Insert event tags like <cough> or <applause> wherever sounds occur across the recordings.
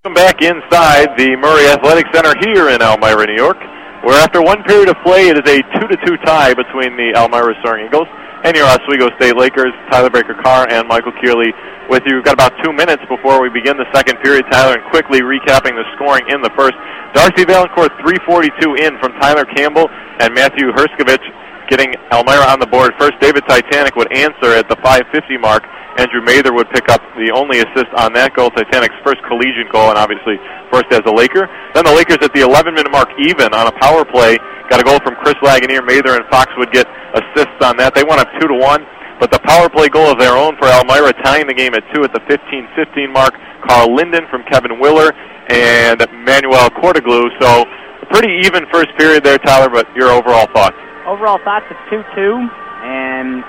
Welcome back inside the Murray Athletic Center here in Elmira, New York, where after one period of play, it is a 2 to 2 tie between the Elmira Soaring Eagles and your Oswego State Lakers. Tyler Baker Carr and Michael Kearley with you. We've got about two minutes before we begin the second period. Tyler, and quickly recapping the scoring in the first. Darcy Valancourt 342 in from Tyler Campbell and Matthew Herskovitz getting Elmira on the board. First, David Titanic would answer at the 550 mark. Andrew Mather would pick up the only assist on that goal, Titanic's first collegiate goal, and obviously first as a Laker. Then the Lakers at the 11-minute mark even on a power play. Got a goal from Chris Lagunier. Mather and Fox would get assists on that. They went up 2 to 1. But the power play goal of their own for Elmira, tying the game at 2 at the 15-15 mark. Carl Linden from Kevin Willer and Manuel Cortaglu. So a pretty even first period there, Tyler, but your overall thoughts? Overall thoughts, it's 2-2. And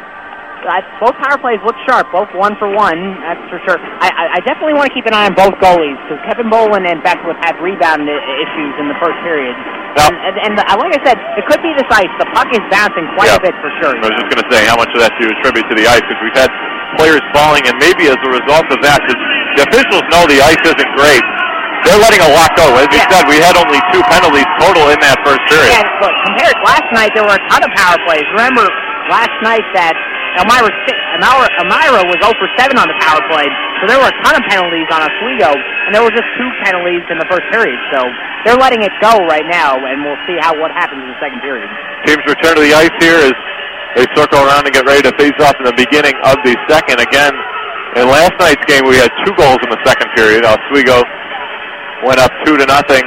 I, both power plays look sharp, both one for one, that's for sure. I, I, I definitely want to keep an eye on both goalies because Kevin Bolin and Beckwith had rebound issues in the first period. Yep. And, and, and the, like I said, it could be this ice. The puck is bouncing quite Yep. a bit for sure. I was just going to say how much of that do you attribute to the ice because we've had players falling, and maybe as a result of that, 'cause the officials know the ice isn't great. They're letting a lot go. As you Yeah. said, we had only two penalties total in that first period. Yeah, but compared last night, there were a ton of power plays. Remember last night that Elmira, Elmira, Elmira was 0 for 7 on the power play, so there were a ton of penalties on Oswego, and there were just two penalties in the first period. So they're letting it go right now, and we'll see how what happens in the second period. Teams return to the ice here as they circle around and get ready to face off in the beginning of the second. Again, in last night's game, we had two goals in the second period. Oswego went up two to nothing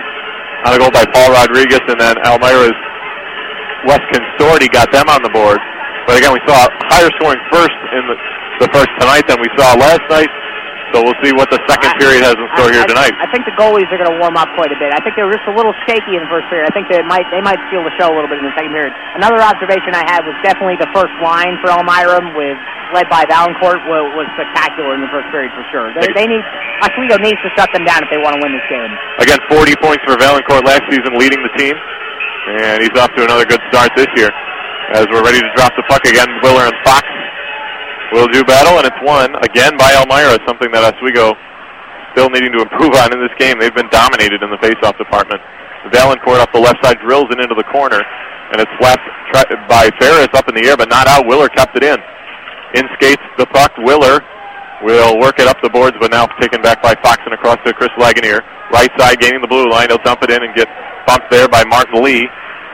on a goal by Paul Rodriguez, and then Elmira's Wes Consorti got them on the board. But again, we saw higher scoring first in the, the first tonight than we saw last night. So we'll see what the second I- period has in store I, here I- tonight. I think the goalies are going to warm up quite a bit. I think they were just a little shaky in the first period. I think they might they might steal the show a little bit in the second period. Another observation I had was definitely the first line for Elmira with led by Valancourt was, was spectacular in the first period for sure. They, they need Oswego needs to shut them down if they want to win this game. Again, 40 points for Valancourt last season, leading the team. And he's off to another good start this year. As we're ready to drop the puck again, Willer and Fox will do battle, and it's won again by Elmira, something that Oswego still needing to improve on in this game. They've been dominated in the faceoff department. Valancourt off the left side drills it into the corner, and it's slapped by Ferris up in the air, but not out. Willer kept it in. In skates the puck. Willer will work it up the boards, but now taken back by Fox and across to Chris Lagunier. Right side gaining the blue line. He'll dump it in and get bumped there by Mark Lee.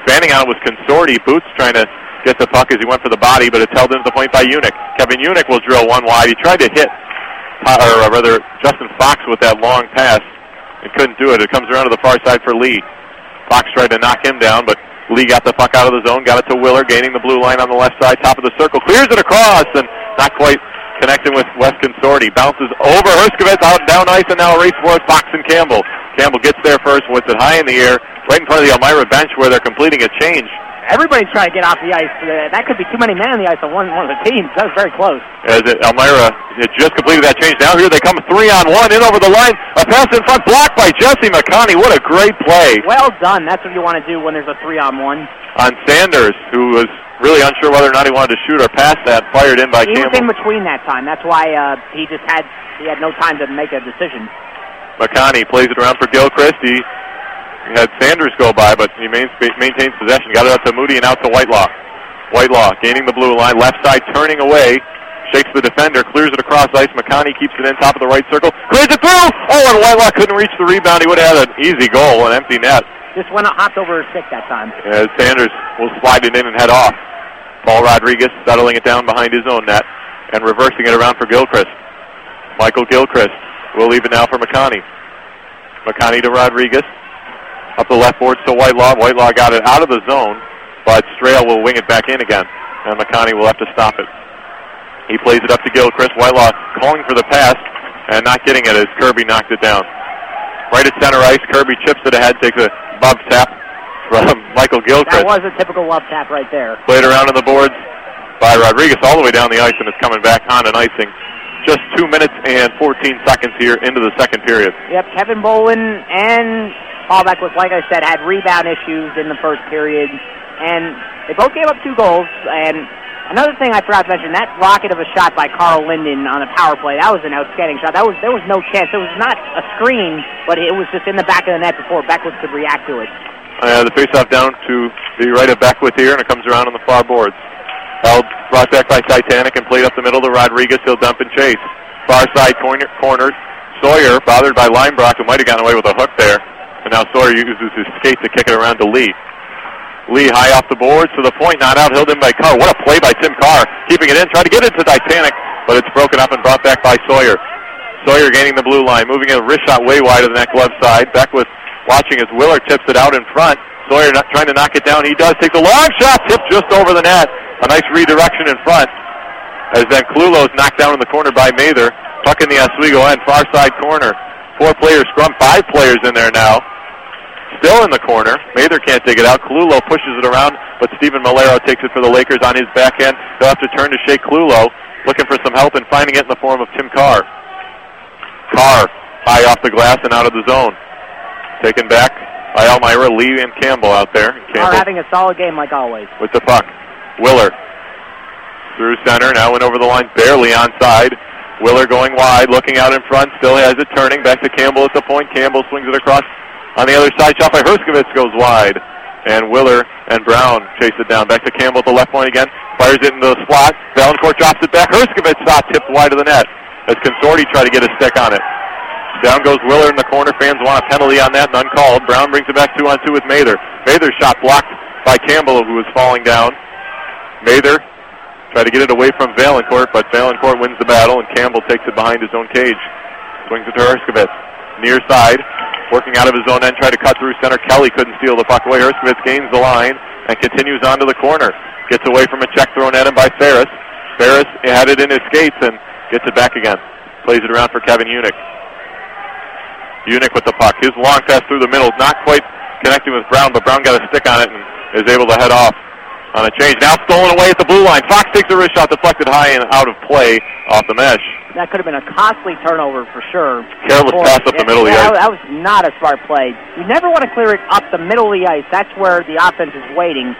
Standing it was Consorti. Boots trying to get the puck as he went for the body, but it's held into the point by Unick. Kevin Unick will drill one wide. He tried to hit, uh, or uh, rather, Justin Fox with that long pass and couldn't do it. It comes around to the far side for Lee. Fox tried to knock him down, but Lee got the puck out of the zone, got it to Willer, gaining the blue line on the left side, top of the circle, clears it across, and not quite connecting with Wes Consorti. Bounces over Herskovitz, out down ice, and now a race for Fox and Campbell. Campbell gets there first, puts it high in the air, right in front of the Elmira bench where they're completing a change. Everybody's trying to get off the ice. Uh, That could be too many men on the ice on one one of the teams. That was very close. As it, Elmira had just completed that change. Now here they come three on one in over the line. A pass in front, blocked by Jesse McConney. What a great play Well done. That's what you want to do when there's a three on one. on Sanders, who was really unsure whether or not he wanted to shoot or pass that. Fired in by He was in between that time. That's why uh, he just had he had no time to make a decision. McConney plays it around for Gilchrist. He had Sanders go by, but he maintains possession. Got it out to Moody and out to Whitelaw. Whitelaw gaining the blue line, left side turning away. Shakes the defender, clears it across ice. McConney keeps it in top of the right circle. Clears it through! Oh, and Whitelaw couldn't reach the rebound. He would have had an easy goal, an empty net. Just went hopped over his stick that time. As Sanders will slide it in and head off. Paul Rodriguez settling it down behind his own net and reversing it around for Gilchrist. Michael Gilchrist will leave it now for McConney. McConney to Rodriguez. Up the left boards to Whitelaw. Whitelaw got it out of the zone, but Strail will wing it back in again, and McConney will have to stop it. He plays it up to Gilchrist. Whitelaw calling for the pass and not getting it as Kirby knocked it down. Right at center ice, Kirby chips it ahead, takes a bub tap from Michael Gilchrist. That was a typical love tap right there. Played around on the boards by Rodriguez all the way down the ice, and it's coming back on an icing. Just two minutes and 14 seconds here into the second period. Yep, Kevin Bolin and Paul Beckwith, like I said, had rebound issues in the first period, and they both gave up two goals. And Another thing I forgot to mention, that rocket of a shot by Carl Linden on the power play, that was an outstanding shot. That was There was no chance. It was not a screen, but it was just in the back of the net before Beckwith could react to it. Uh, the faceoff down to the right of Beckwith here, and it comes around on the far boards. Held, brought back by Titanic and played up the middle to Rodriguez. He'll dump and chase. Far side corner, cornered. Sawyer, bothered by Linebrock, who might have gotten away with a hook there. And now Sawyer uses his skate to kick it around to Lee. Lee high off the boards to the point, not out, held in by Carr. What a play by Tim Carr, keeping it in, trying to get it to Titanic, but it's broken up and brought back by Sawyer. Sawyer gaining the blue line, moving a wrist shot way wide of the net glove side. Beckwith watching as Willer tips it out in front. Sawyer not trying to knock it down. He does take the long shot, tipped just over the net. A nice redirection in front. As then Clulo's knocked down in the corner by Mather. Puck in the Oswego end, far side corner. Four players scrum, five players in there now still in the corner. Mather can't take it out. Clulo pushes it around, but Stephen Malero takes it for the Lakers on his backhand. They'll have to turn to Shea Clulo, looking for some help and finding it in the form of Tim Carr. Carr high off the glass and out of the zone. Taken back by Elmira, Lee, and Campbell out there. Campbell having a solid game like always. With the puck. Willer through center, now went over the line, barely onside. Willer going wide, looking out in front, still has it turning. Back to Campbell at the point. Campbell swings it across on the other side, shot by Herskovitz goes wide. And Willer and Brown chase it down. Back to Campbell at the left point again. Fires it into the slot. Valancourt drops it back. Herskovitz shot tipped wide of the net as Consorti tried to get a stick on it. Down goes Willer in the corner. Fans want a penalty on that, none called. Brown brings it back two on two with Mather. Mather's shot blocked by Campbell, who was falling down. Mather tried to get it away from Valancourt, but Valancourt wins the battle, and Campbell takes it behind his own cage. Swings it to Herskovitz. Near side, working out of his own end, tried to cut through center. Kelly couldn't steal the puck away. Herskovitz gains the line and continues on to the corner. Gets away from a check thrown at him by Ferris. Ferris had it in his skates and gets it back again. Plays it around for Kevin Unick. Unick with the puck. His long pass through the middle, not quite connecting with Brown, but Brown got a stick on it and is able to head off on a change. Now stolen away at the blue line. Fox takes a wrist shot deflected high and out of play off the mesh. That could have been a costly turnover for sure. Careless pass up the middle yeah, of the ice. That was not a smart play. You never want to clear it up the middle of the ice. That's where the offense is waiting.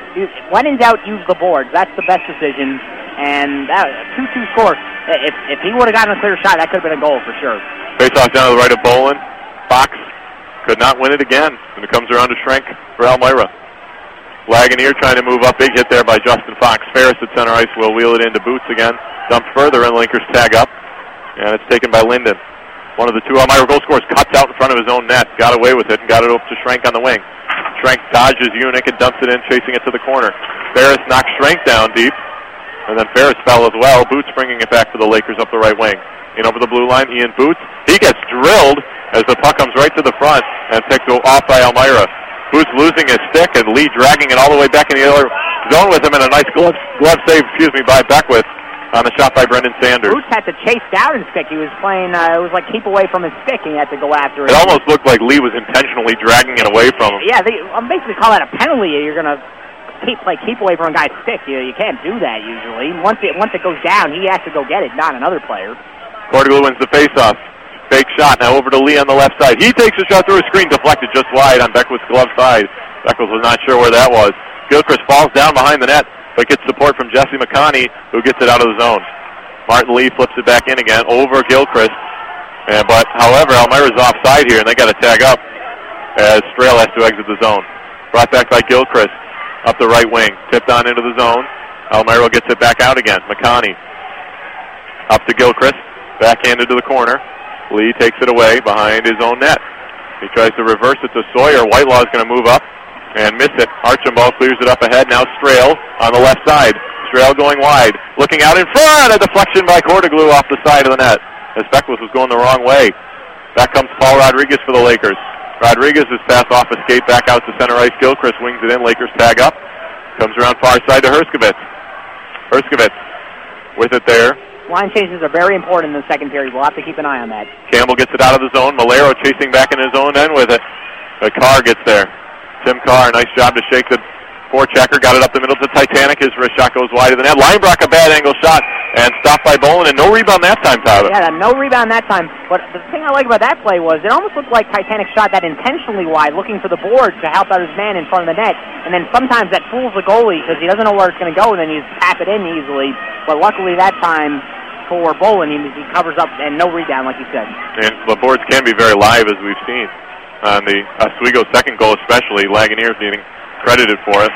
When in doubt, use the boards. That's the best decision. And that 2-2 score. If, if he would have gotten a clear shot, that could have been a goal for sure. Face off down to the right of Bolin. Fox could not win it again. And it comes around to Schrenk for Elmira. Lagunier trying to move up. Big hit there by Justin Fox. Ferris at center ice will wheel it into Boots again. Dumped further, and Lakers tag up. And it's taken by Linden. One of the two Elmira goal scorers cuts out in front of his own net. Got away with it and got it up to Schrenk on the wing. Schrenk dodges Unick and dumps it in, chasing it to the corner. Ferris knocks Schrenk down deep. And then Ferris fell as well. Boots bringing it back to the Lakers up the right wing. In over the blue line, Ian Boots. He gets drilled as the puck comes right to the front and picked off by Elmira. Boots losing his stick and Lee dragging it all the way back in the other zone with him and a nice glove, glove save, excuse me, by Beckwith on a shot by Brendan Sanders. Boots had to chase down his stick. He was playing, uh, it was like keep away from his stick and he had to go after it. It almost looked like Lee was intentionally dragging it away from him. Yeah, they, I'm basically call that a penalty. You're going to keep like keep away from a guy's stick. You, you can't do that usually. Once it once it goes down, he has to go get it, not another player. Portugal wins the faceoff. Fake shot now over to Lee on the left side. He takes a shot through a screen, deflected just wide on Beckwith's glove side. Beckwith was not sure where that was. Gilchrist falls down behind the net, but gets support from Jesse McConney, who gets it out of the zone. Martin Lee flips it back in again over Gilchrist. And, but, however, Elmira's offside here, and they got to tag up as Strahl has to exit the zone. Brought back by Gilchrist up the right wing. Tipped on into the zone. Elmira gets it back out again. McConney up to Gilchrist. Backhanded to the corner. Lee takes it away behind his own net. He tries to reverse it to Sawyer. Whitelaw is going to move up and miss it. Archambault clears it up ahead. Now Strahl on the left side. Strahl going wide. Looking out in front. A deflection by Cordeglue off the side of the net as Beckwith was going the wrong way. Back comes Paul Rodriguez for the Lakers. Rodriguez is pass off a skate back out to center ice. Gilchrist wings it in. Lakers tag up. Comes around far side to Herskovitz. Herskovitz with it there. Line changes are very important in the second period. We'll have to keep an eye on that. Campbell gets it out of the zone. Malero chasing back in his own end with it. But Carr gets there. Tim Carr, nice job to shake the Four-checker, got it up the middle to Titanic. His wrist shot goes wide of the net. Linebrock, a bad angle shot, and stopped by Bolin, and no rebound that time, Tyler. Yeah, no rebound that time. But the thing I like about that play was it almost looked like Titanic shot that intentionally wide, looking for the board to help out his man in front of the net. And then sometimes that fools the goalie because he doesn't know where it's going to go, and then you tap it in easily. But luckily that time for Bolin, he, he covers up and no rebound, like you said. And the boards can be very live, as we've seen. On the Oswego second goal especially, Lagunier getting credited for it.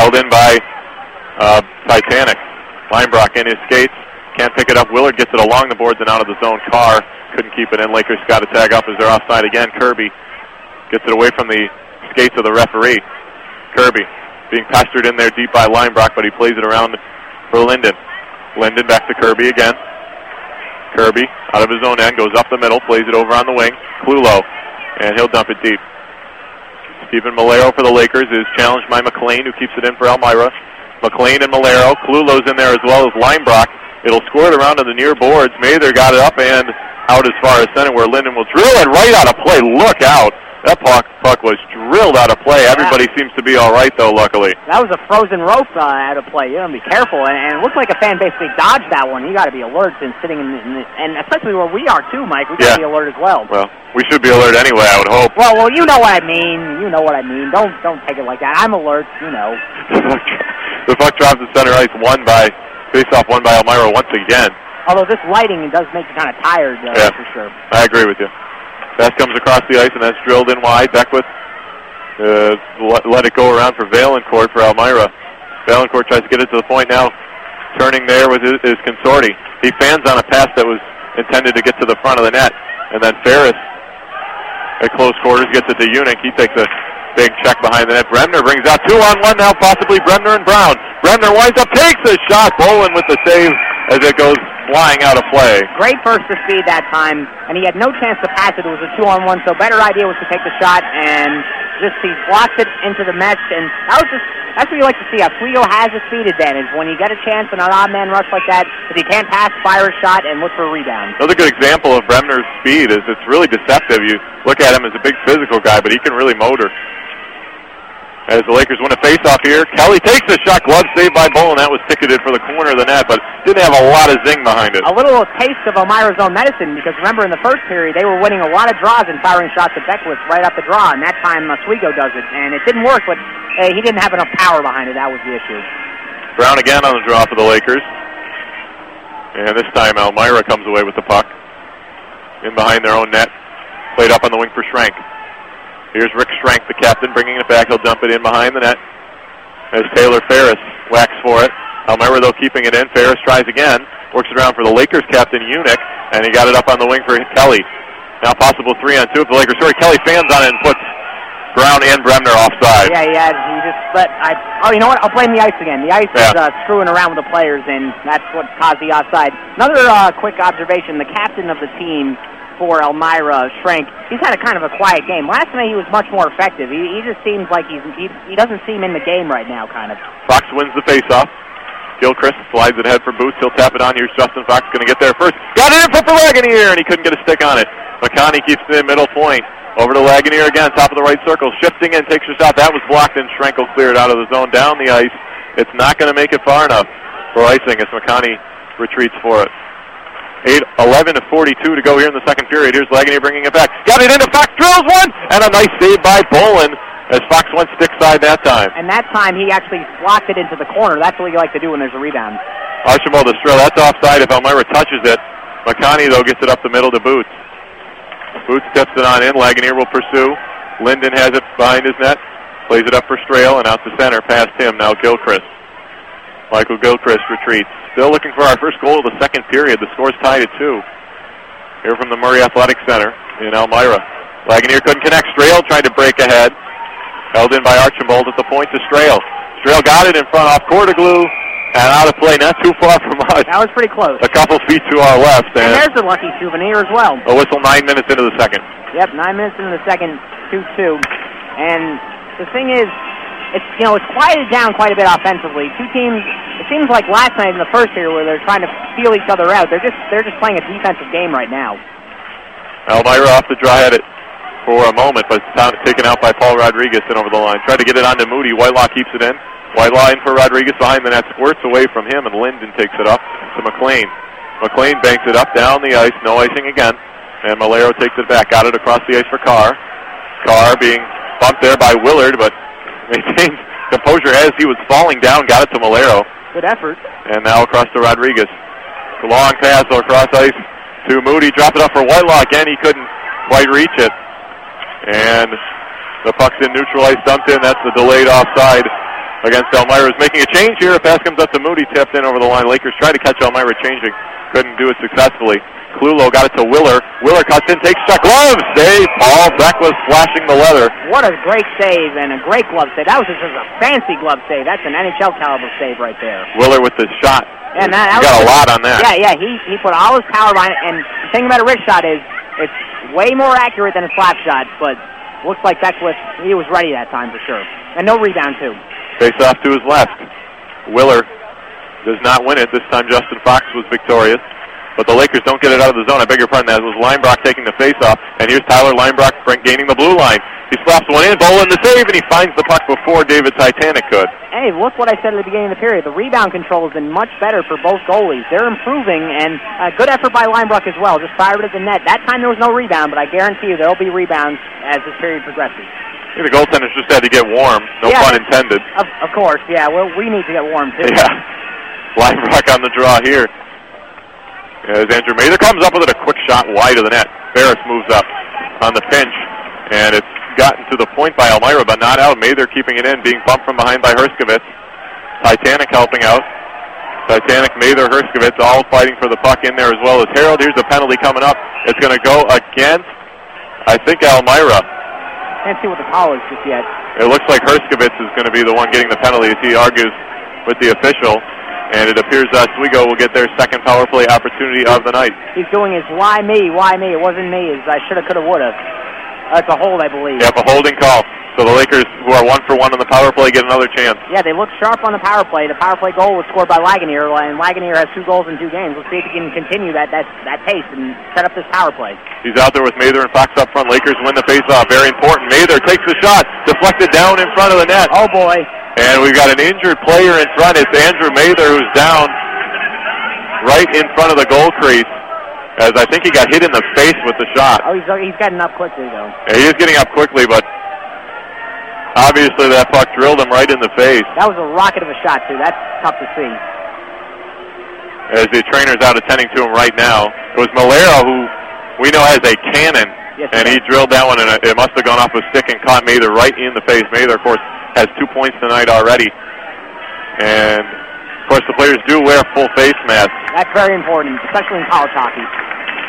Held in by uh, Titanic. Linebrock in his skates. Can't pick it up. Willard gets it along the boards and out of the zone. Carr couldn't keep it in. Lakers got to tag up as they're offside again. Kirby gets it away from the skates of the referee. Kirby being pestered in there deep by Linebrock, but he plays it around for Linden. Linden back to Kirby again. Kirby out of his own end goes up the middle, plays it over on the wing. Clulo, and he'll dump it deep. Stephen Malero for the Lakers is challenged by McLean, who keeps it in for Elmira. McLean and Malero. Clulo's in there as well as Linebrock. It'll score it around to the near boards. Mather got it up and out as far as center, where Linden will drill it right out of play. Look out. That puck, puck was drilled out of play. Everybody yeah. seems to be all right, though, luckily. That was a frozen rope uh, out of play. You got to be careful. And, and it looks like a fan basically dodged that one. You got to be alert and sitting in, in the, and especially where we are, too, Mike. We got to yeah. be alert as well. Well, we should be alert anyway, I would hope. Well, well, you know what I mean. You know what I mean. Don't don't take it like that. I'm alert, you know. <laughs> the puck drops to center ice, one by, face-off one by Elmira once again. Although this lighting does make you kind of tired, uh, yeah. for sure. I agree with you. Pass comes across the ice, and that's drilled in wide. Beckwith uh, let, it go around for Valancourt for Elmira. Valancourt tries to get it to the point now. Turning there with his, his consorti. He fans on a pass that was intended to get to the front of the net. And then Ferris at close quarters gets it to Unick. He takes a big check behind the net. Bremner brings out two on one now, possibly Bremner and Brown. Bremner winds up, takes a shot. Bolin with the save as it goes flying out of play. Great burst of speed that time, and he had no chance to pass it. It was a two-on-one, so better idea was to take the shot, and just he blocks it into the mesh, and that was just that's what you like to see. Oswego has a speed advantage. When you get a chance in an odd man rush like that, if he can't pass, fire a shot and look for a rebound. Another good example of Bremner's speed is it's really deceptive. You look at him as a big physical guy, but he can really motor as the Lakers win a faceoff here. Kelly takes the shot, glove saved by Bolin. That was ticketed for the corner of the net, but didn't have a lot of zing behind it. A little taste of Elmira's own medicine because remember in the first period they were winning a lot of draws and firing shots at Beckwith right up the draw, and that time Oswego does it, and it didn't work, but uh, he didn't have enough power behind it. That was the issue. Brown again on the draw for the Lakers. And this time Elmira comes away with the puck. In behind their own net. Played up on the wing for Schrank. Here's Rick Schrank, the captain, bringing it back. He'll dump it in behind the net. As Taylor Ferris whacks for it. Elmira, though, keeping it in. Ferris tries again. Works it around for the Lakers captain, Unick, and he got it up on the wing for Kelly. Now possible three on two of the Lakers. Sorry, Kelly fans on it and puts Brown and Bremner offside. Yeah, yeah. He just let. I, oh, you know what? I'll blame the ice again. The ice yeah. is uh, screwing around with the players, and that's what caused the offside. Another uh, quick observation: the captain of the team for Elmira Schrank. He's had a kind of a quiet game. Last night he was much more effective. He, he just seems like he's he, he doesn't seem in the game right now, kind of. Fox wins the faceoff. Gilchrist slides it head for Boots. He'll tap it on. Here's Justin Fox going to get there first. Got it in for Lagunier, and he couldn't get a stick on it. McConney keeps it in middle point. Over to Lagunier again, top of the right circle. Shifting and takes a shot. That was blocked, and Schrenkel cleared out of the zone down the ice. It's not going to make it far enough for icing as McConney retreats for it. 8, 11 to 42 to go here in the second period. Here's Lagunier bringing it back. Got it into Fox, drills one, and a nice save by Bolin as Fox went stick side that time. And that time he actually blocked it into the corner. That's what you like to do when there's a rebound. Archibald Estrella, that's offside if Elmira touches it. McConney, though, gets it up the middle to Boots. Boots steps it on in. Lagunier will pursue. Linden has it behind his net. Plays it up for Strail and out to center past him. Now Gilchrist. Michael Gilchrist retreats. Still looking for our first goal of the second period. The score's tied at two. Here from the Murray Athletic Center in Elmira. Lagunier couldn't connect. Strail tried to break ahead. Held in by Archibald at the point to Strail. Strail got it in front off Cordeglue and out of play, not too far from us. That was pretty close. A couple feet to our left. And, and there's a lucky souvenir as well. A whistle nine minutes into the second. Yep, nine minutes into the second, 2-2. And the thing is, it's you know it's quieted down quite a bit offensively. Two teams. It seems like last night in the first period where they're trying to feel each other out. They're just they're just playing a defensive game right now. Elmira off the draw at it. for a moment, but it's taken out by Paul Rodriguez and over the line. Tried to get it onto Moody. Whitelaw keeps it in. Whitelaw in for Rodriguez behind the net, squirts away from him, and Linden takes it up to McLean. McLean banks it up down the ice, no icing again, and Malero takes it back, got it across the ice for Carr. Carr being bumped there by Willard, but <laughs> maintains composure as he was falling down, got it to Malero. Good effort. And now across to Rodriguez. The Long pass across ice to Moody. Drop it up for Whitelaw again. He couldn't quite reach it. And the puck's in neutral ice, dumped in. That's the delayed offside against Elmira. Is making a change here. A pass comes up to Moody, tipped in over the line. Lakers try to catch Elmira changing. Couldn't do it successfully. Clulo got it to Willer. Willer cuts in, takes shot. Glove save. Paul Beckwith flashing the leather. What a great save and a great glove save. That was just a fancy glove save. That's an NHL caliber save right there. Willer with the shot. Yeah, that, that got a lot on that. Yeah, yeah. He he put all his power behind it. And the thing about a wrist shot is it's way more accurate than a slap shot, but looks like Beckwith, he was ready that time for sure. And no rebound, too. Face off to his left. Willer does not win it. This time Justin Fox was victorious. But the Lakers don't get it out of the zone. I beg your pardon. That was Linebrock taking the face-off. And here's Tyler Linebrock gaining the blue line. He slaps one in, Bolin the save, and he finds the puck before David Titanic could. Hey, look what I said at the beginning of the period. The rebound control has been much better for both goalies. They're improving, and a good effort by Linebrock as well. Just fired at the net. That time there was no rebound, but I guarantee you there will be rebounds as this period progresses. The goaltenders just had to get warm. No yeah, pun intended. Of, of course, yeah. Well, we need to get warm too. Yeah. Linebrock on the draw here. As Andrew Mather comes up with it, a quick shot wide of the net. Ferris moves up on the pinch, and it's gotten to the point by Elmira, but not out. Mather keeping it in, being bumped from behind by Herskovitz. Titanic helping out. Titanic, Mather, Herskovitz all fighting for the puck in there as well as Harold. Here's a penalty coming up. It's going to go against, I think, Elmira. Can't see what the call is just yet. It looks like Herskovitz is going to be the one getting the penalty as he argues with the official. And it appears that Oswego will get their second power play opportunity of the night. He's doing his why me, why me. It wasn't me. It's I shoulda, coulda, woulda. That's a hold, I believe. Yep, a holding call. So the Lakers, who are one for one on the power play, get another chance. Yeah, they look sharp on the power play. The power play goal was scored by Lagunier, and Lagunier has two goals in two games. Let's see if he can continue that that, that pace and set up this power play. He's out there with Mather and Fox up front. Lakers win the faceoff. Very important. Mather takes the shot, deflected down in front of the net. Oh boy! And we've got an injured player in front. It's Andrew Mather who's down right in front of the goal crease as I think he got hit in the face with the shot. Oh, he's, he's getting up quickly, though. Yeah, he is getting up quickly, but obviously that puck drilled him right in the face. That was a rocket of a shot, too. That's tough to see. As the trainer's out attending to him right now. It was Malero, who we know has a cannon, yes, and he drilled that one, and it must have gone off a stick and caught Mather right in the face. Mather, of course, has two points tonight already. And course, the players do wear full face masks. That's very important, especially in college hockey.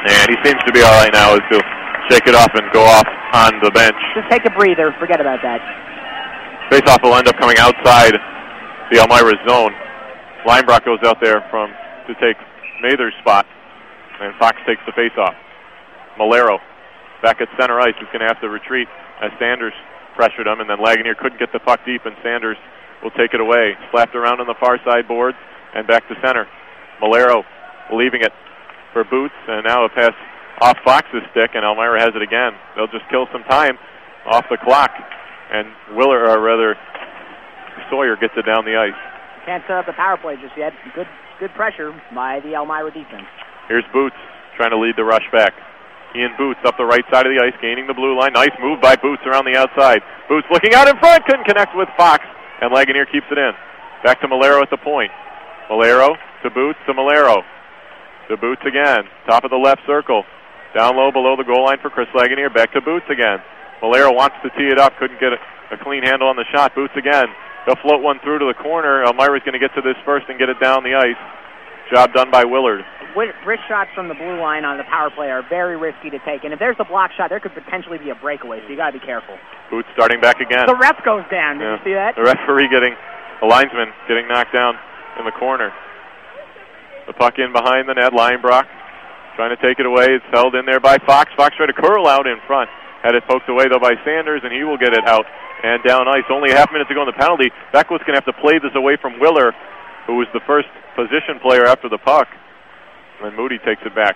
And he seems to be all right now, is to shake it off and go off on the bench. Just take a breather. Forget about that. Faceoff will end up coming outside the Elmira zone. Linebrock goes out there from to take Mather's spot, and Fox takes the faceoff. Malero back at center ice is going to have to retreat as Sanders pressured him, and then Lagunier couldn't get the puck deep, and Sanders will take it away. Slapped around on the far side boards and back to center. Malero leaving it for Boots, and now a pass off Fox's stick, and Elmira has it again. They'll just kill some time off the clock, and Willer, or rather, Sawyer gets it down the ice. Can't set up the power play just yet. Good, good pressure by the Elmira defense. Here's Boots trying to lead the rush back. Ian Boots up the right side of the ice, gaining the blue line. Nice move by Boots around the outside. Boots looking out in front, couldn't connect with Fox and Lagunier keeps it in. Back to Malero at the point. Malero to Boots to Malero. To Boots again. Top of the left circle. Down low below the goal line for Chris Lagunier. Back to Boots again. Malero wants to tee it up. Couldn't get a, clean handle on the shot. Boots again. They'll float one through to the corner. Elmira's going to get to this first and get it down the ice. Job done by Willard. Wrist shots from the blue line on the power play are very risky to take. And if there's a block shot, there could potentially be a breakaway, so you got to be careful. Boots starting back again. The ref goes down. Did yeah. you see that? The referee getting, the linesman getting knocked down in the corner. The puck in behind the net. Linebrock trying to take it away. It's held in there by Fox. Fox tried to curl out in front. Had it poked away, though, by Sanders, and he will get it out and down ice. Only a half minute to go in the penalty. Beckwith's going to have to play this away from Willer, who was the first position player after the puck. And Moody takes it back.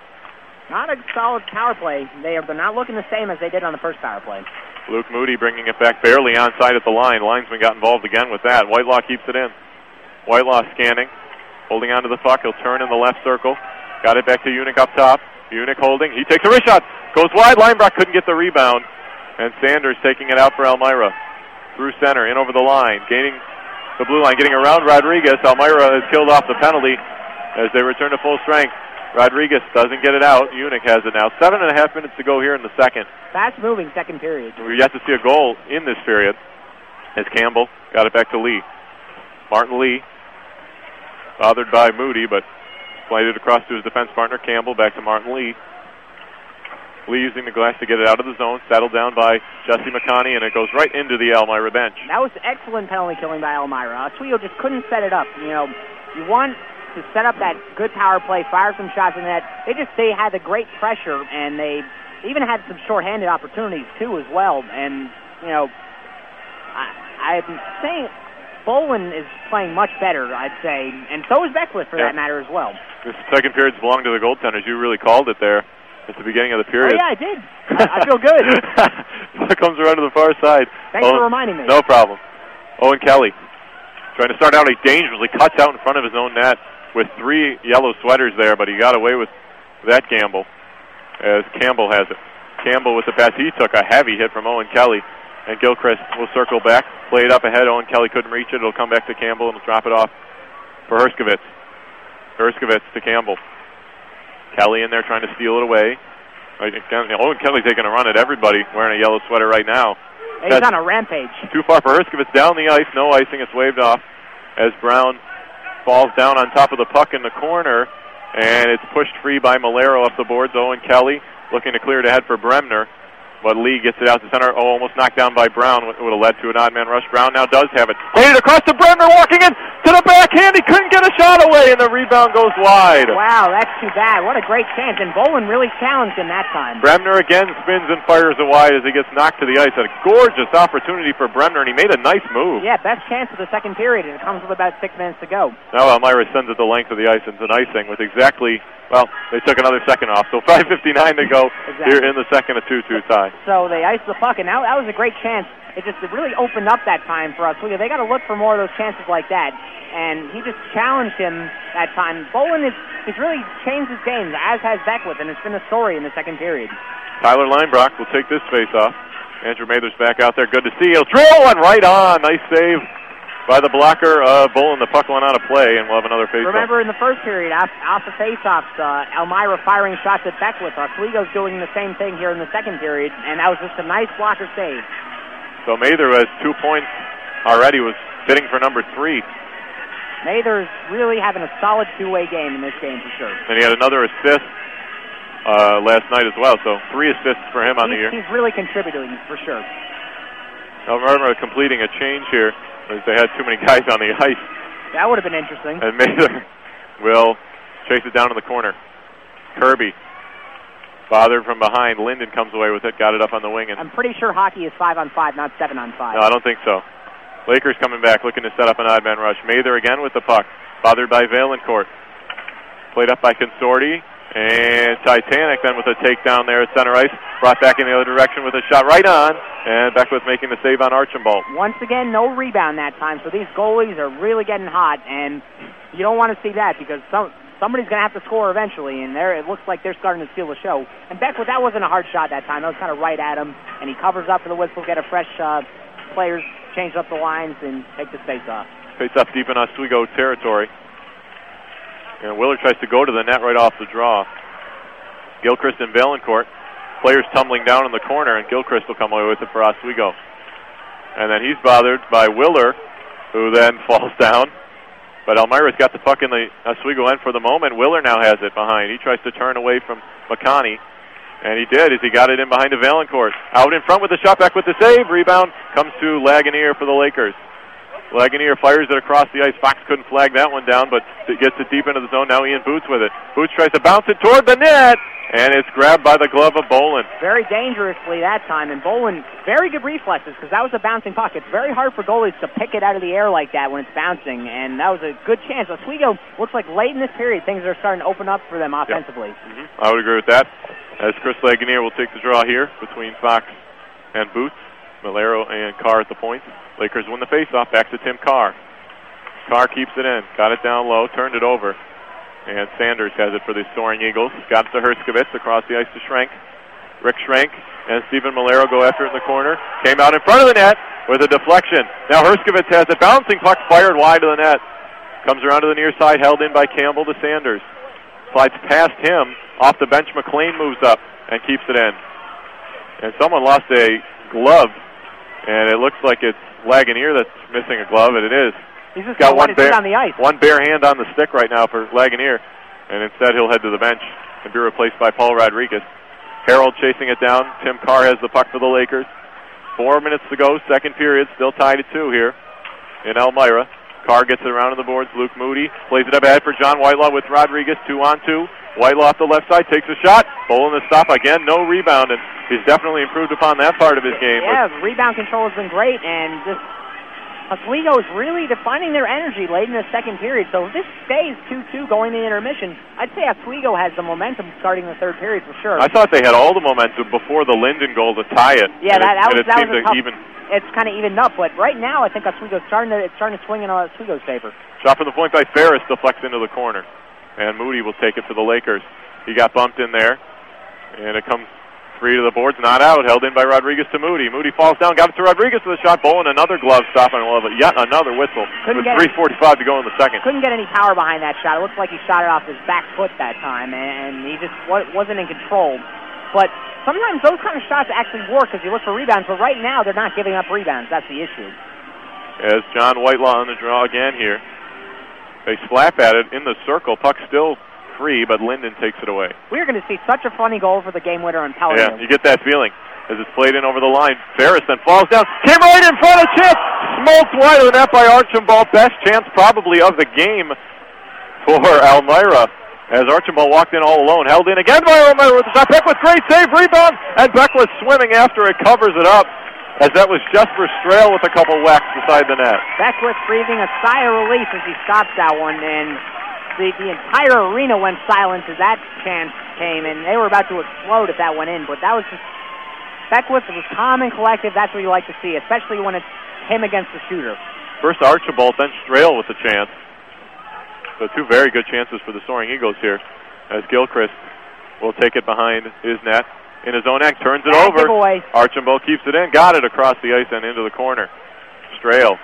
not a solid power play. They are they're not looking the same as they did on the first power play. Luke Moody bringing it back barely onside at the line. Linesman got involved again with that. Whitelaw keeps it in. Whitelaw scanning, holding onto the puck. He'll turn in the left circle. Got it back to Unick up top. Unick holding. He takes a wrist shot. Goes wide. Linebrock couldn't get the rebound. And Sanders taking it out for Elmira. Through center, in over the line, gaining the blue line, getting around Rodriguez. Elmira has killed off the penalty as they return to full strength. Rodriguez doesn't get it out. Unick has it now. Seven and a half minutes to go here in the second. Fast moving second period. We're yet to see a goal in this period as Campbell got it back to Lee. Martin Lee, bothered by Moody, but played it across to his defense partner, Campbell, back to Martin Lee. Lee using the glass to get it out of the zone, settled down by Jesse McConney, and it goes right into the Elmira bench. That was excellent penalty killing by Elmira. Oswego uh, just couldn't set it up. You know, you want to set up that good power play, fire some shots in that. They just they had the great pressure, and they even had some shorthanded opportunities too as well. And you know, I, I'm saying Bolin is playing much better, I'd say, and so is Beckwith for Yeah. that matter as well. This second period's belonged to the goaltenders. You really called it there at the beginning of the period. Oh yeah, I did. I, I feel good. <laughs> Puck comes around to the far side. Thanks Owen- for reminding me. No problem. Owen Kelly trying to start out. He dangerously cuts out in front of his own net with three yellow sweaters there, but he got away with that gamble as Campbell has it. Campbell with the pass. He took a heavy hit from Owen Kelly, and Gilchrist will circle back, play it up ahead. Owen Kelly couldn't reach it. It'll come back to Campbell and drop it off for Herskovitz. Herskovitz to Campbell. Kelly in there trying to steal it away. Owen oh, Kelly taking a run at everybody wearing a yellow sweater right now. He's That's- on a rampage. Too far for Herskovitz. Down the ice. No icing. It's waved off as Brown falls down on top of the puck in the corner. And it's pushed free by Malero up the boards. Owen Kelly looking to clear it ahead for Bremner. But Lee gets it out to center. Oh, almost knocked down by Brown. Would would have led to an odd man rush. Brown now does have it. Played it across to Bremner. Walking in to the backhand. He couldn't get a shot away. And the rebound goes wide. Wow, that's too bad. What a great chance. And Bolin really challenged him that time. Bremner again spins and fires it wide as he gets knocked to the ice. A gorgeous opportunity for Bremner, and he made a nice move. Yeah, best chance of the second period, and it comes with about six minutes to go. Now Elmira sends it the length of the ice into an icing with exactly, well, they took another second off. So <laughs> 5.59 to go Exactly. here in the second, a 2-2 tie. So they iced the puck, and that, that was a great chance. It just it really opened up that time for us. So They got to look for more of those chances like that. And he just challenged him that time. Bolin is he's really changed his game, as has Beckwith, and it's been a story in the second period. Tyler Linebrock will take this face off. Andrew Mather's back out there. Good to see. He'll drill one right on. Nice save by the blocker. Uh, Bolin, the puck went out of play, and we'll have another face off. Remember in the first period, off, off the faceoffs, uh, Elmira firing shots at Beckwith. Oswego's doing the same thing here in the second period, and that was just a nice blocker save. So Mather has two points already, was bidding for number three. Mather's really having a solid two-way game in this game for sure. And he had another assist uh, last night as well. So three assists for him on the year. he's really contributing for sure. Remember completing a change here as they had too many <laughs> guys on the ice. That would have been interesting. And Mather <laughs> will chase it down in the corner. Kirby bothered from behind. Linden comes away with it, got it up on the wing, and I'm pretty sure hockey is five on five, not seven on five. no, I don't think so. Lakers coming back, looking to set up an odd man rush. Mather again with the puck, bothered by Valancourt. Played up by Consorti. And Titanic then with a takedown there at center ice. Brought back in the other direction with a shot right on. And Beckwith making the save on Archambault. Once again, no rebound that time, so these goalies are really getting hot, and you don't want to see that because some somebody's going to have to score eventually, and there it looks like they're starting to steal the show. And Beckwith, that wasn't a hard shot that time. That was kind of right at him, and he covers up for the whistle, get a fresh uh, players, change up the lines, and take the space off. Face up deep in Oswego territory. And Willard tries to go to the net right off the draw. Gilchrist and Valancourt. Players tumbling down in the corner, and Gilchrist will come away with it for Oswego. And then he's bothered by Willer, who then <laughs> falls down. But Elmira's got the puck in the Oswego end for the moment. Willer now has it behind. He tries to turn away from McConney. And he did as he got it in behind to Valancourt. Out in front with the shot back with the save. Rebound comes to Lagunier for the Lakers. Lagunier fires it across the ice. Fox couldn't flag that one down, but it gets it deep into the zone. Now Ian Boots with it. Boots tries to bounce it toward the net, and it's grabbed by the glove of Bolin. Very dangerously that time, and Bolin, very good reflexes because that was a bouncing puck. It's very hard for goalies to pick it out of the air like that when it's bouncing, and that was a good chance. Oswego looks like late in this period things are starting to open up for them offensively. Yep. Mm-hmm. I would agree with that. As Chris Lagunier will take the draw here between Fox and Boots. Malero and Carr at the points. Lakers win the faceoff. Back to Tim Carr. Carr keeps it in. Got it down low. Turned it over. And Sanders has it for the Soaring Eagles. Got it to Herskovitz across the ice to Schrank. Rick Schrank and Stephen Malero go after it in the corner. Came out in front of the net with a deflection. Now Herskovitz has it. Bouncing puck fired wide to the net. Comes around to the near side, held in by Campbell to Sanders. Slides past him. Off the bench, McLean moves up and keeps it in. And someone lost a glove, and it looks like it's Lagunier that's missing a glove, and it is. He's just got one bare, on the ice. one bare hand on the stick right now for Lagunier, and instead he'll head to the bench and be replaced by Paul Rodriguez. Harold chasing it down. Tim Carr has the puck for the Lakers. Four minutes to go, second period, still tied at two here in Elmira. Carr gets it around on the boards. Luke Moody plays it up ahead for John Whitelaw with Rodriguez, two on two. Whitelaw off the left side takes a shot. Bolin the stop again, no rebound, and he's definitely improved upon that part of his game. Yeah, rebound control has been great, and just Oswego is really defining their energy late in the second period. So if this stays 2-2 going to intermission, I'd say Oswego has the momentum starting the third period for sure. I thought they had all the momentum before the Linden goal to tie it. Yeah, that, that was, that was a tough, even. It's kind of evened up, but right now I think Oswego's starting to it's starting to swing in on Oswego's favor. Shot from the point by Ferris deflects into the corner, and Moody will take it to the Lakers. He got bumped in there, and it comes free to the boards, not out, held in by Rodriguez to Moody. Moody falls down, got it to Rodriguez with a shot. Bolin another glove stop, and we'll yet another whistle couldn't with 3:45 to go in the second. Couldn't get any power behind that shot. It looks like he shot it off his back foot that time, and he just wasn't in control. But sometimes those kind of shots actually work because you look for rebounds. But right now, they're not giving up rebounds. That's the issue. As John Whitelaw on the draw again here, they slap at it in the circle. Puck still free, but Linden takes it away. We're going to see such a funny goal for the game winner on Pelican. Yeah, you get that feeling as it's played in over the line. Ferris then falls down, came right in front of Chip, smoked wide of the net by Archambault. Best chance probably of the game for Elmira. As Archambault walked in all alone, held in again by Elmira with the shot. Beckwith great save, rebound, and Beckwith swimming after it, covers it up as that was Jesper Strail with a couple whacks beside the net. Beckwith breathing a sigh of relief as he stops that one, and the, the entire arena went silent as that chance came, and they were about to explode if that went in. But that was just Beckwith was calm and collective. That's what you like to see, especially when it's him against the shooter. First Archibald, then Strail with the chance. So two very good chances for the Soaring Eagles here, as Gilchrist will take it behind his net in his own end, turns it Bad over. Giveaway. Archambault keeps it in, got it across the ice and into the corner. Strail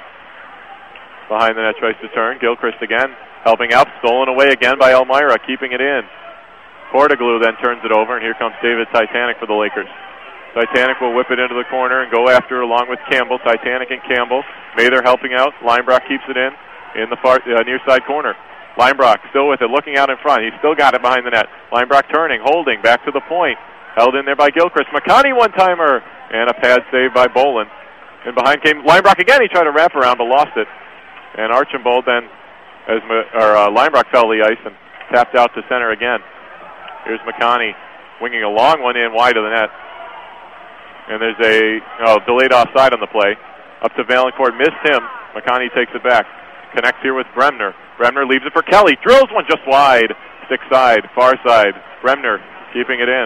behind the net tries to turn. Gilchrist again helping out, stolen away again by Elmira, keeping it in. Portaglue then turns it over, and here comes David Titanic for the Lakers. Titanic will whip it into the corner and go after it along with Campbell. Titanic and Campbell. Mather helping out. Linebrock keeps it in in the far uh, near side corner. Linebrock still with it, looking out in front. He's still got it behind the net. Linebrock turning, holding, back to the point. Held in there by Gilchrist. McConney one timer and a pad save by Bolin. And behind came Linebrock again. He tried to wrap around but lost it. And Archambault then as or uh, Linebrock fell the ice and tapped out to center again. Here's McConney winging a long one in wide of the net. And there's a oh, delayed offside on the play. Up to Valancourt, missed him. McConney takes it back. Connects here with Bremner. Bremner leaves it for Kelly. Drills one just wide. Stick side, far side. Bremner keeping it in.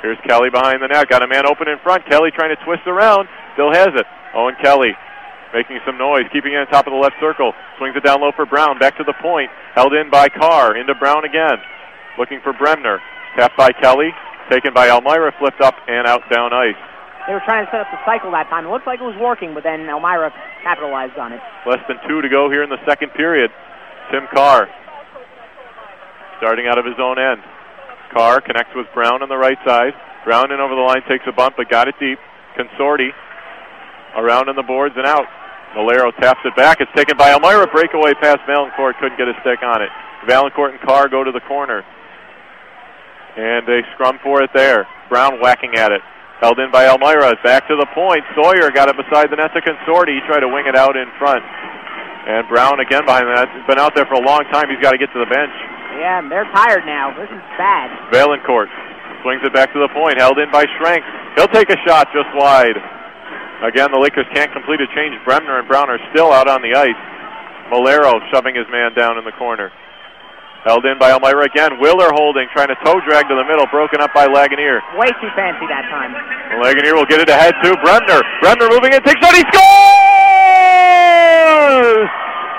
Here's Kelly behind the net. Got a man open in front. Kelly trying to twist around. Still has it. Owen Kelly making some noise, keeping it on top of the left circle. Swings it down low for Brown. Back to the point. Held in by Carr. Into Brown again. Looking for Bremner. Tapped by Kelly. Taken by Elmira. Flipped up and out down ice. They were trying to set up the cycle that time. It looked like it was working, but then Elmira capitalized on it. Less than two to go here in the second period. Tim Carr starting out of his own end. Carr connects with Brown on the right side. Brown in over the line takes a bump, but got it deep. Consorti around on the boards and out. Malero taps it back. It's taken by Elmira. Breakaway pass. Valancourt couldn't get a stick on it. Valancourt and Carr go to the corner. And they scrum for it there. Brown whacking at it. Held in by Elmira. Back to the point. Sawyer got it beside the to Consorti. He tried to wing it out in front. And Brown again behind that. He's been out there for a long time. He's got to get to the bench. Yeah, they're tired now. This is bad. Valancourt swings it back to the point, held in by Schrank. He'll take a shot just wide. Again, the Lakers can't complete a change. Bremner and Brown are still out on the ice. Malero shoving his man down in the corner. Held in by Elmira again. Willer holding, trying to toe drag to the middle, broken up by Lagunier. Way too fancy that time. Lagunier will get it ahead to Bremner. Bremner moving in, takes shot, he scores!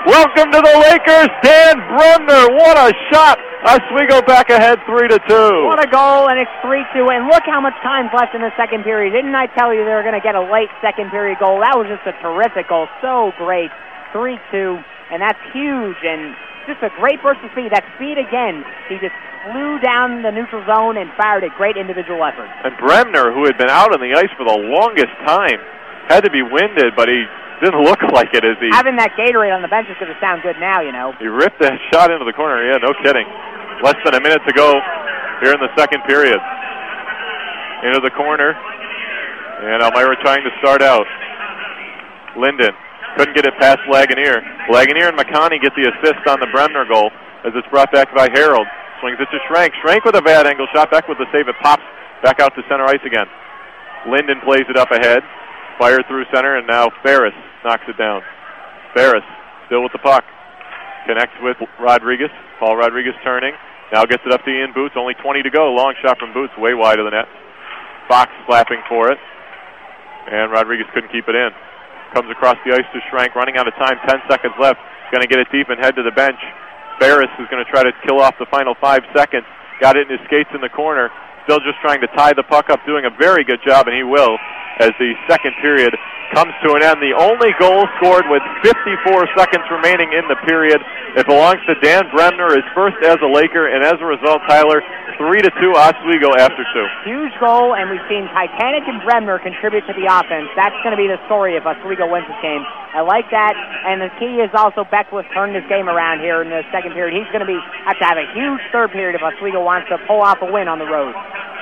Welcome to the Lakers, Dan Bremner. What a shot! Oswego back ahead, three to two. What a goal, and it's three two. And look how much time's left in the second period. Didn't I tell you they were going to get a late second period goal? That was just a terrific goal. So great, three two, and that's huge. And just a great burst of speed. That speed again. He just flew down the neutral zone and fired a great individual effort. And Bremner, who had been out on the ice for the longest time, had to be winded, but he didn't <laughs> look like it as he having that Gatorade on the bench is going to sound good now. You know. He ripped that <laughs> shot into the corner. Yeah, no kidding. Less than a minute to go here in the second period. Into the corner, and Elmira trying to start out. Linden couldn't get it past Lagunier. Lagunier and McConney get the assist on the Bremner goal as it's brought back by Harold. Swings it to Schrank. Schrank with a bad angle shot back with the save. It pops back out to center ice again. Linden plays it up ahead. Fired through center, and now Ferris knocks it down. Ferris still with the puck. Connects with Rodriguez. Paul Rodriguez turning. Now gets it up to Ian Boots. Only 20 to go. Long shot from Boots, way wide of the net. Fox slapping for it. And Rodriguez couldn't keep it in. Comes across the ice to Schrank, running out of time. 10 seconds left. Going to get it deep and head to the bench. Ferris is going to try to kill off the final five seconds. Got it in his skates in the corner. Still just trying to tie the puck up, doing a very good job, and he will as the second period comes to an end. The only goal scored with 54 seconds remaining in the period. It belongs to Dan Bremner, his first as a Laker, and as a result, Tyler, 3 to 2 Oswego after two. Huge goal, and we've seen Titanic and Bremner contribute to the offense. That's going to be the story if Oswego wins this game. I like that, and the key is also Beckwith turning this game around here in the second period. He's going to be have to have a huge third period if Oswego wants to pull off a win on the road.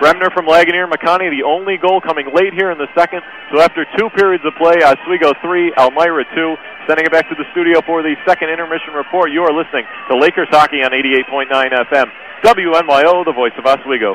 Bremner from Lagunier, McConney, the only goal coming late here in the second. So after two periods of play, Oswego 3, Elmira 2. Sending it back to the studio for the second intermission report. You are listening to Lakers Hockey on 88.9 FM. WNYO, the voice of Oswego.